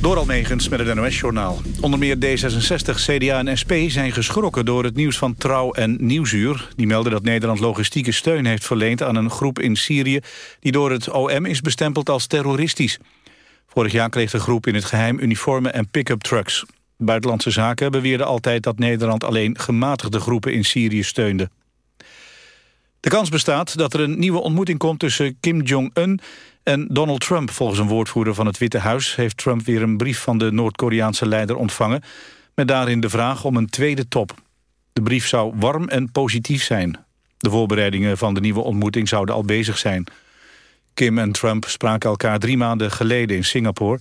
Door Almegens met het NOS-journaal. Onder meer D66, CDA en SP zijn geschrokken door het nieuws van Trouw en Nieuwsuur. Die melden dat Nederland logistieke steun heeft verleend aan een groep in Syrië... die door het OM is bestempeld als terroristisch. Vorig jaar kreeg de groep in het geheim uniformen en pick-up trucks. Buitenlandse Zaken beweerde altijd dat Nederland alleen gematigde groepen in Syrië steunde. De kans bestaat dat er een nieuwe ontmoeting komt tussen Kim Jong-un en Donald Trump. Volgens een woordvoerder van het Witte Huis heeft Trump weer een brief van de Noord-Koreaanse leider ontvangen, met daarin de vraag om een tweede top. De brief zou warm en positief zijn. De voorbereidingen van de nieuwe ontmoeting zouden al bezig zijn. Kim en Trump spraken elkaar drie maanden geleden in Singapore.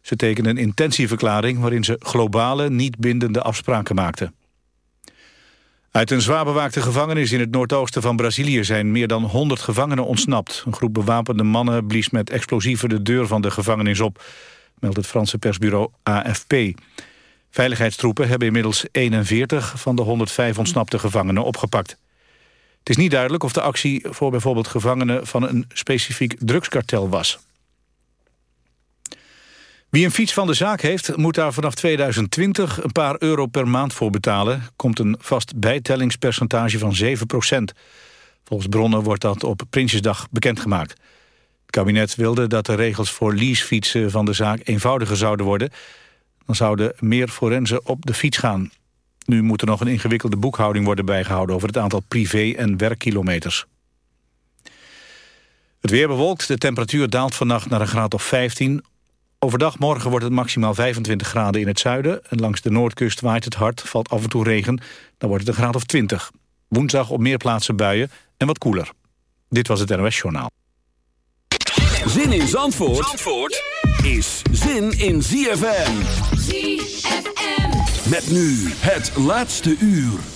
Ze tekenden een intentieverklaring waarin ze globale, niet bindende afspraken maakten. Uit een zwaar bewaakte gevangenis in het noordoosten van Brazilië... zijn meer dan 100 gevangenen ontsnapt. Een groep bewapende mannen blies met explosieven de deur van de gevangenis op... meldt het Franse persbureau AFP. Veiligheidstroepen hebben inmiddels 41 van de 105 ontsnapte gevangenen opgepakt. Het is niet duidelijk of de actie voor bijvoorbeeld gevangenen... van een specifiek drugskartel was. Wie een fiets van de zaak heeft, moet daar vanaf 2020 een paar euro per maand voor betalen. Komt een vast bijtellingspercentage van 7% Volgens bronnen wordt dat op Prinsjesdag bekendgemaakt. Het kabinet wilde dat de regels voor leasefietsen van de zaak eenvoudiger zouden worden. Dan zouden meer forensen op de fiets gaan. Nu moet er nog een ingewikkelde boekhouding worden bijgehouden... over het aantal privé- en werkkilometers. Het weer bewolkt, de temperatuur daalt vannacht naar een graad of 15. Overdag morgen wordt het maximaal 25 graden in het zuiden... en langs de noordkust waait het hard, valt af en toe regen. Dan wordt het een graad of 20. Woensdag op meer plaatsen buien en wat koeler. Dit was het NOS Journaal. Zin in Zandvoort, Zandvoort is zin in ZFM. ZFM. Met nu het laatste uur.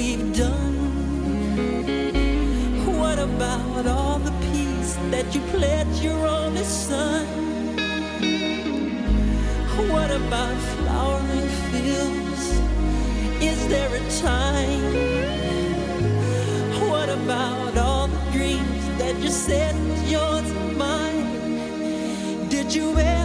we've done? What about all the peace that you pledged your only son? What about flowering fields? Is there a time? What about all the dreams that you said yours and mine? Did you ever?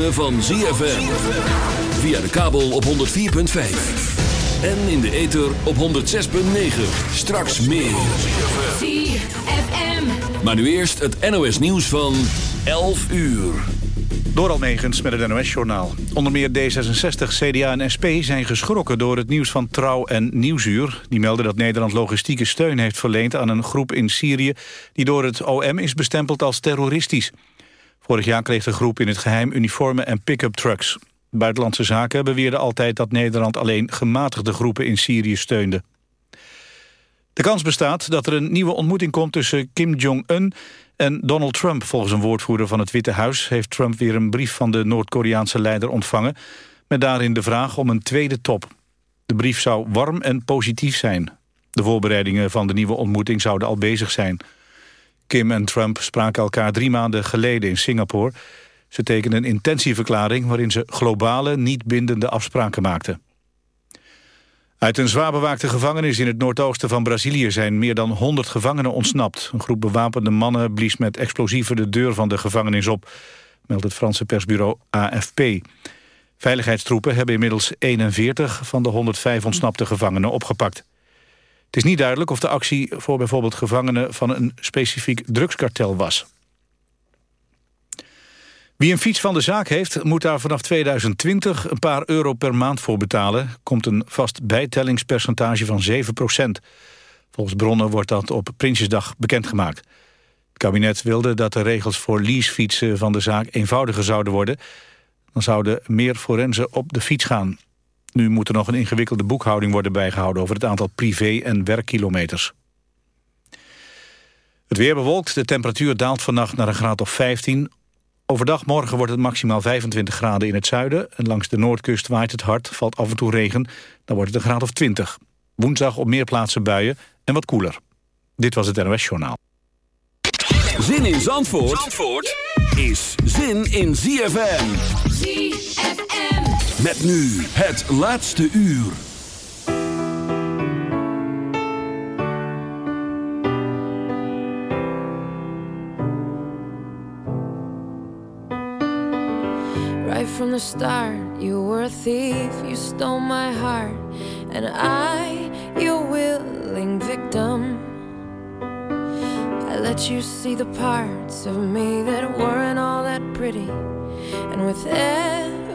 Ritme van ZFM. Via de kabel op 104.5. En in de ether op 106.9. Straks meer. ZFM. Maar nu eerst het NOS nieuws van 11 uur. Door Almegens met het NOS-journaal. Onder meer D66, CDA en SP zijn geschrokken door het nieuws van Trouw en Nieuwsuur. Die melden dat Nederland logistieke steun heeft verleend aan een groep in Syrië... die door het OM is bestempeld als terroristisch. Vorig jaar kreeg de groep in het geheim uniformen en pick-up trucks. Buitenlandse Zaken beweerde altijd dat Nederland alleen gematigde groepen in Syrië steunde. De kans bestaat dat er een nieuwe ontmoeting komt tussen Kim Jong-un en Donald Trump. Volgens een woordvoerder van het Witte Huis heeft Trump weer een brief van de Noord-Koreaanse leider ontvangen... met daarin de vraag om een tweede top. De brief zou warm en positief zijn. De voorbereidingen van de nieuwe ontmoeting zouden al bezig zijn. Kim en Trump spraken elkaar drie maanden geleden in Singapore. Ze tekenden een intentieverklaring waarin ze globale, niet bindende afspraken maakten. Uit een zwaar bewaakte gevangenis in het noordoosten van Brazilië zijn meer dan 100 gevangenen ontsnapt. Een groep bewapende mannen blies met explosieven de deur van de gevangenis op, meldt het Franse persbureau AFP. Veiligheidstroepen hebben inmiddels 41 van de 105 ontsnapte gevangenen opgepakt. Het is niet duidelijk of de actie voor bijvoorbeeld gevangenen van een specifiek drugskartel was. Wie een fiets van de zaak heeft, moet daar vanaf 2020 een paar euro per maand voor betalen. Komt een vast bijtellingspercentage van 7% Volgens bronnen wordt dat op Prinsjesdag bekendgemaakt. Het kabinet wilde dat de regels voor leasefietsen van de zaak eenvoudiger zouden worden. Dan zouden meer forensen op de fiets gaan. Nu moet er nog een ingewikkelde boekhouding worden bijgehouden... over het aantal privé- en werkkilometers. Het weer bewolkt, de temperatuur daalt vannacht naar een graad of 15. Overdag morgen wordt het maximaal 25 graden in het zuiden... en langs de noordkust waait het hard, valt af en toe regen... dan wordt het een graad of 20. Woensdag op meer plaatsen buien en wat koeler. Dit was het NOS Journaal. Zin in Zandvoort, Zandvoort is zin in ZFM. ZFM. Met nu het laatste uur. Right from the start, you were a thief, you stole my heart, and I, your willing victim. I let you see the parts of me that weren't all that pretty, and with every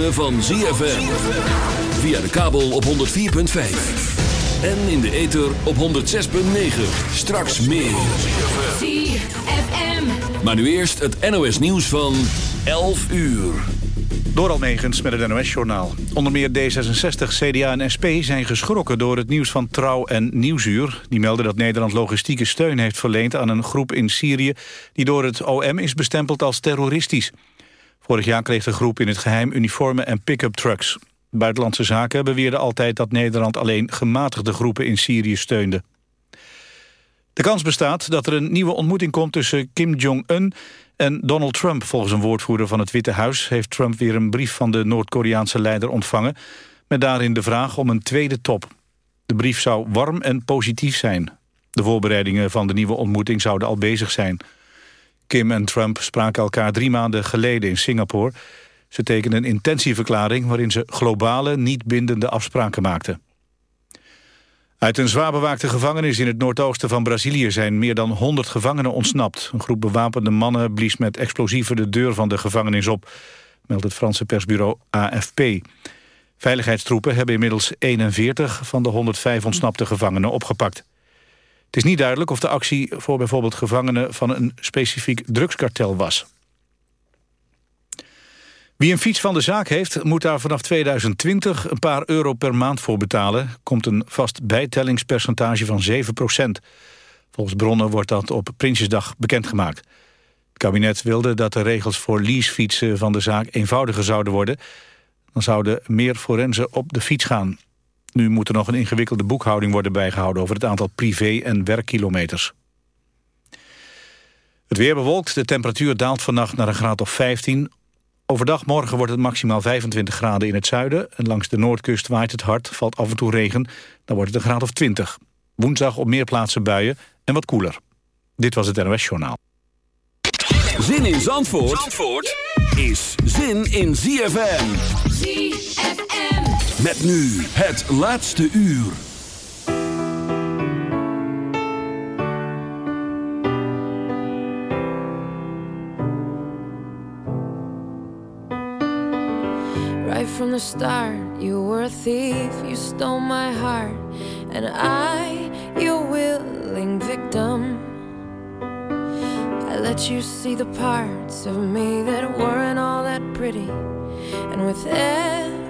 ritme van ZFM. Via de kabel op 104.5. En in de ether op 106.9. Straks meer. ZFM. Maar nu eerst het NOS nieuws van 11 uur. Door Almegens met het NOS-journaal. Onder meer D66, CDA en SP zijn geschrokken door het nieuws van Trouw en Nieuwsuur. Die melden dat Nederland logistieke steun heeft verleend aan een groep in Syrië... die door het OM is bestempeld als terroristisch. Vorig jaar kreeg de groep in het geheim uniformen en pick-up trucks. Buitenlandse Zaken beweerde altijd dat Nederland alleen gematigde groepen in Syrië steunde. De kans bestaat dat er een nieuwe ontmoeting komt tussen Kim Jong-un en Donald Trump. Volgens een woordvoerder van het Witte Huis heeft Trump weer een brief van de Noord-Koreaanse leider ontvangen... met daarin de vraag om een tweede top. De brief zou warm en positief zijn. De voorbereidingen van de nieuwe ontmoeting zouden al bezig zijn. Kim en Trump spraken elkaar drie maanden geleden in Singapore. Ze tekenden een intentieverklaring waarin ze globale, niet bindende afspraken maakten. Uit een zwaar bewaakte gevangenis in het noordoosten van Brazilië zijn meer dan 100 gevangenen ontsnapt. Een groep bewapende mannen blies met explosieven de deur van de gevangenis op, meldt het Franse persbureau AFP. Veiligheidstroepen hebben inmiddels 41 van de 105 ontsnapte gevangenen opgepakt. Het is niet duidelijk of de actie voor bijvoorbeeld gevangenen van een specifiek drugskartel was. Wie een fiets van de zaak heeft, moet daar vanaf 2020 een paar euro per maand voor betalen. Komt een vast bijtellingspercentage van 7% Volgens bronnen wordt dat op Prinsjesdag bekendgemaakt. Het kabinet wilde dat de regels voor leasefietsen van de zaak eenvoudiger zouden worden. Dan zouden meer forensen op de fiets gaan. Nu moet er nog een ingewikkelde boekhouding worden bijgehouden... over het aantal privé- en werkkilometers. Het weer bewolkt, de temperatuur daalt vannacht naar een graad of 15. Overdag morgen wordt het maximaal 25 graden in het zuiden... en langs de noordkust waait het hard, valt af en toe regen... dan wordt het een graad of 20. Woensdag op meer plaatsen buien en wat koeler. Dit was het NOS Journaal. Zin in Zandvoort, Zandvoort is zin in ZFM. ZFM. Met nu het laatste uur. Right from the start, you were a thief, you stole my heart, and I, your willing victim. I let you see the parts of me that weren't all that pretty, and with every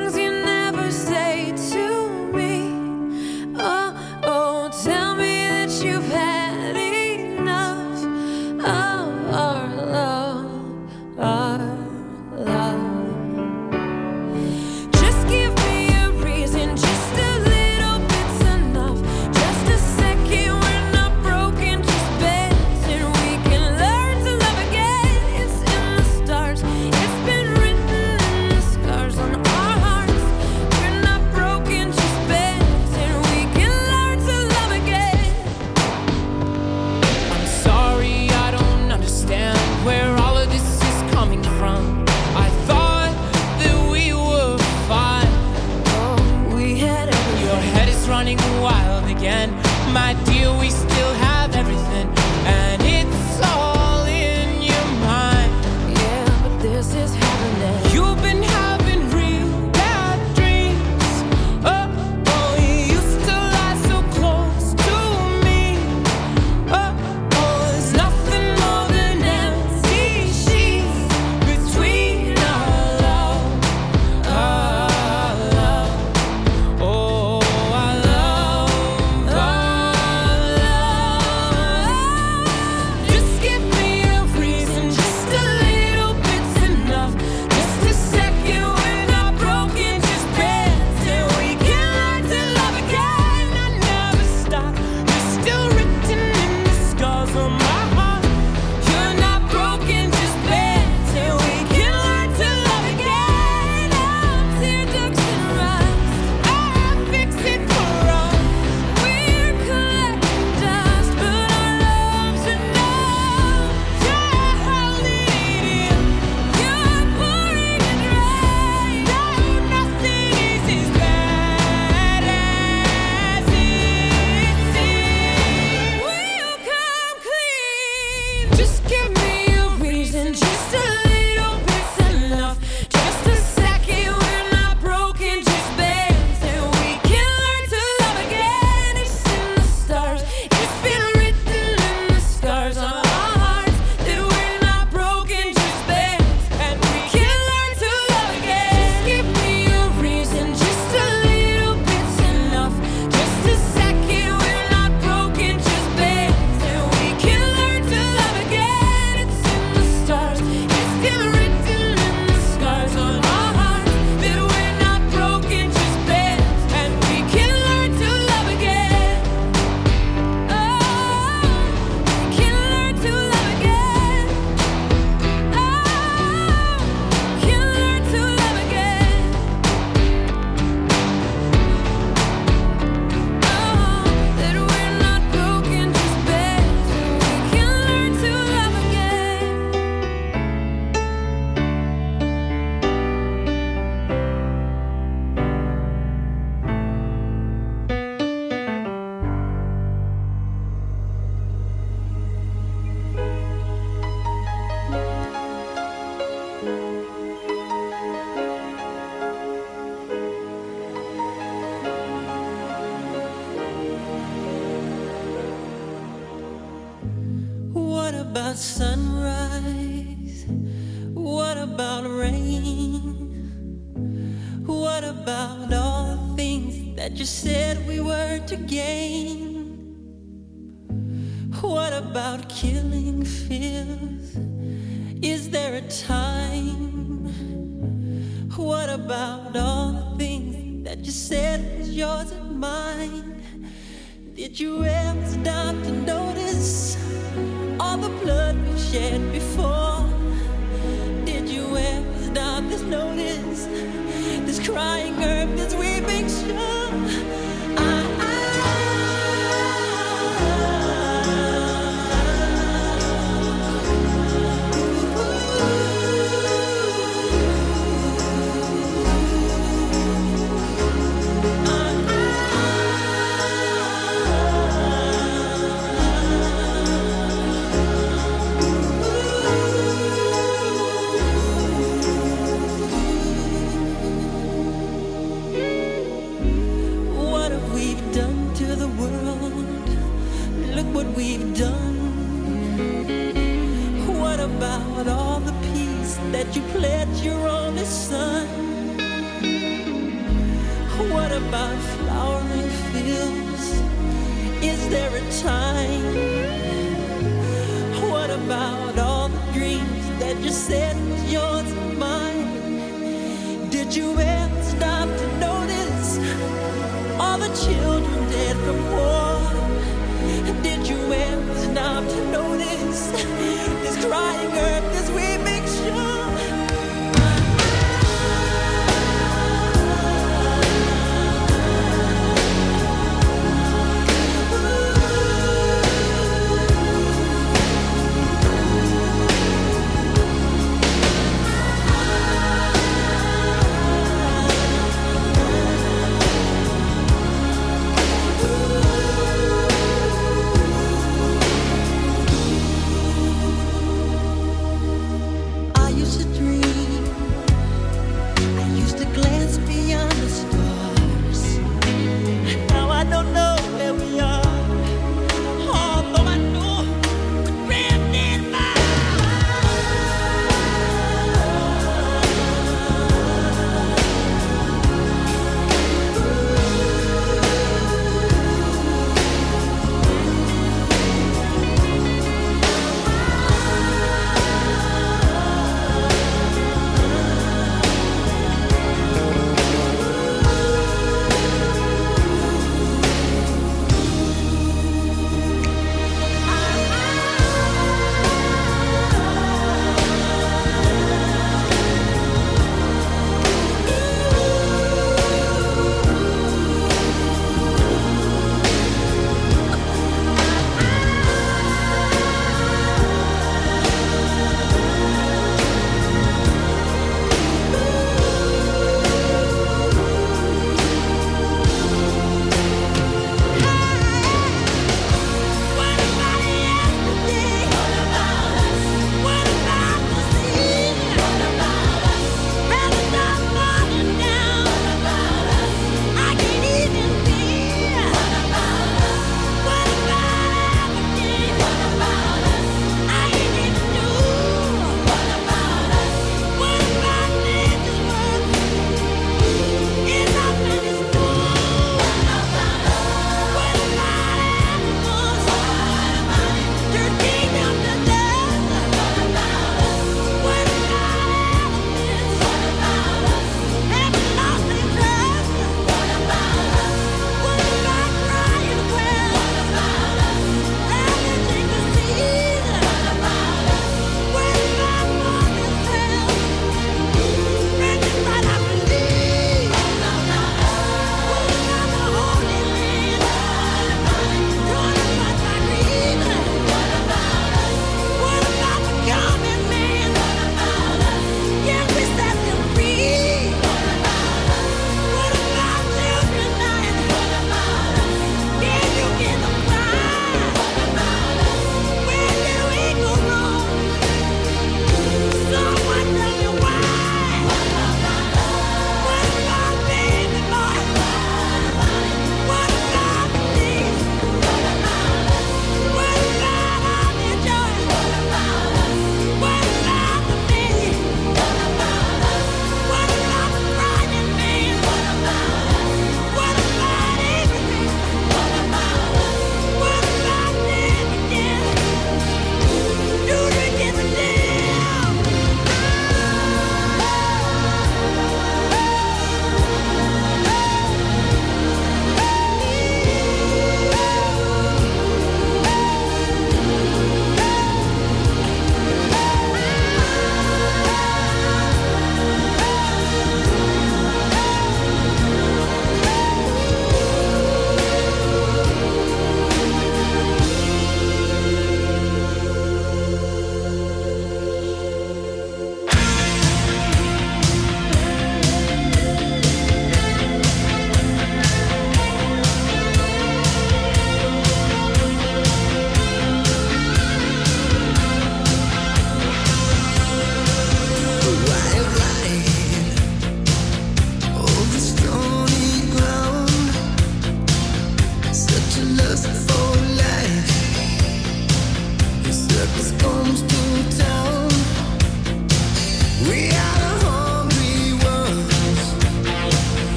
about killing fears? Is there a time? What about all the things that you said was yours and mine? Did you ever stop to notice all the blood we've shed before? Did you ever stop to notice this crying earth, this weeping shore? sun. What about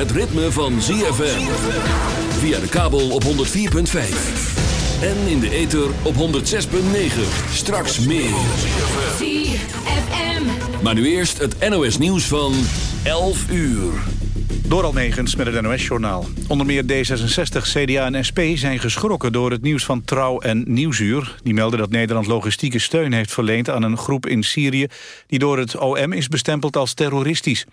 het ritme van ZFM. Via de kabel op 104.5. En in de ether op 106.9. Straks meer. ZFM. Maar nu eerst het NOS nieuws van 11 uur. Door Almegens met het NOS-journaal. Onder meer D66, CDA en SP zijn geschrokken door het nieuws van Trouw en Nieuwsuur. Die melden dat Nederland logistieke steun heeft verleend aan een groep in Syrië... die door het OM is bestempeld als terroristisch.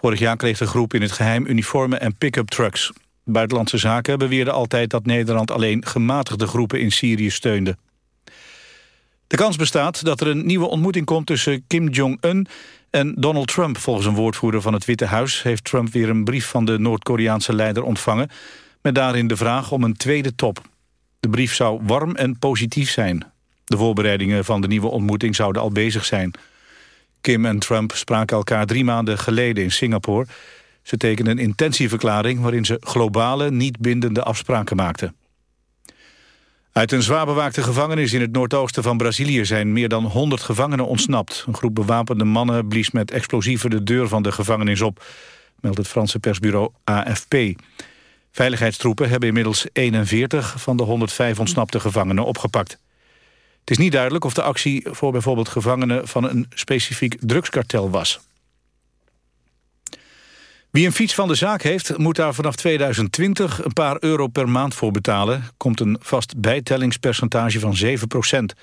Vorig jaar kreeg de groep in het geheim uniformen en pick-up trucks. Buitenlandse Zaken beweerde altijd dat Nederland alleen gematigde groepen in Syrië steunde. De kans bestaat dat er een nieuwe ontmoeting komt tussen Kim Jong-un en Donald Trump. Volgens een woordvoerder van het Witte Huis heeft Trump weer een brief van de Noord-Koreaanse leider ontvangen... met daarin de vraag om een tweede top. De brief zou warm en positief zijn. De voorbereidingen van de nieuwe ontmoeting zouden al bezig zijn. Kim en Trump spraken elkaar drie maanden geleden in Singapore. Ze tekenden een intentieverklaring waarin ze globale, niet bindende afspraken maakten. Uit een zwaar bewaakte gevangenis in het noordoosten van Brazilië zijn meer dan 100 gevangenen ontsnapt. Een groep bewapende mannen blies met explosieven de deur van de gevangenis op, meldt het Franse persbureau AFP. Veiligheidstroepen hebben inmiddels 41 van de 105 ontsnapte gevangenen opgepakt. Het is niet duidelijk of de actie voor bijvoorbeeld gevangenen van een specifiek drugskartel was. Wie een fiets van de zaak heeft, moet daar vanaf 2020 een paar euro per maand voor betalen. Komt een vast bijtellingspercentage van 7%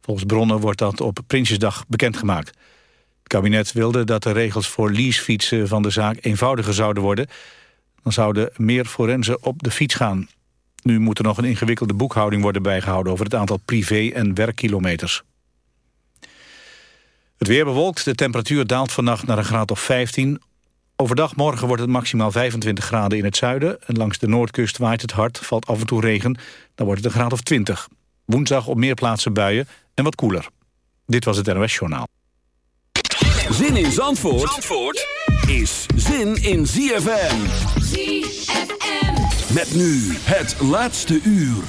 Volgens bronnen wordt dat op Prinsjesdag bekendgemaakt. Het kabinet wilde dat de regels voor leasefietsen van de zaak eenvoudiger zouden worden. Dan zouden meer forensen op de fiets gaan. Nu moet er nog een ingewikkelde boekhouding worden bijgehouden... over het aantal privé- en werkkilometers. Het weer bewolkt, de temperatuur daalt vannacht naar een graad of 15. Overdag morgen wordt het maximaal 25 graden in het zuiden... en langs de noordkust waait het hard, valt af en toe regen... dan wordt het een graad of 20. Woensdag op meer plaatsen buien en wat koeler. Dit was het NOS Journaal. Zin in Zandvoort, Zandvoort is zin in ZFM. ZFM. Met nu het laatste uur.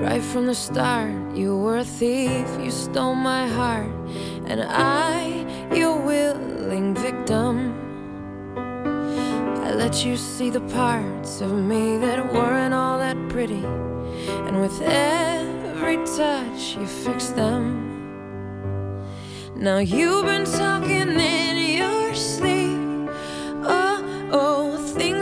Right from the start, you were a thief, you stole my heart. And I, your willing victim. I let you see the parts of me that weren't all that pretty. And with every touch, you fixed them. Now you've been talking in your sleep. Oh, oh, things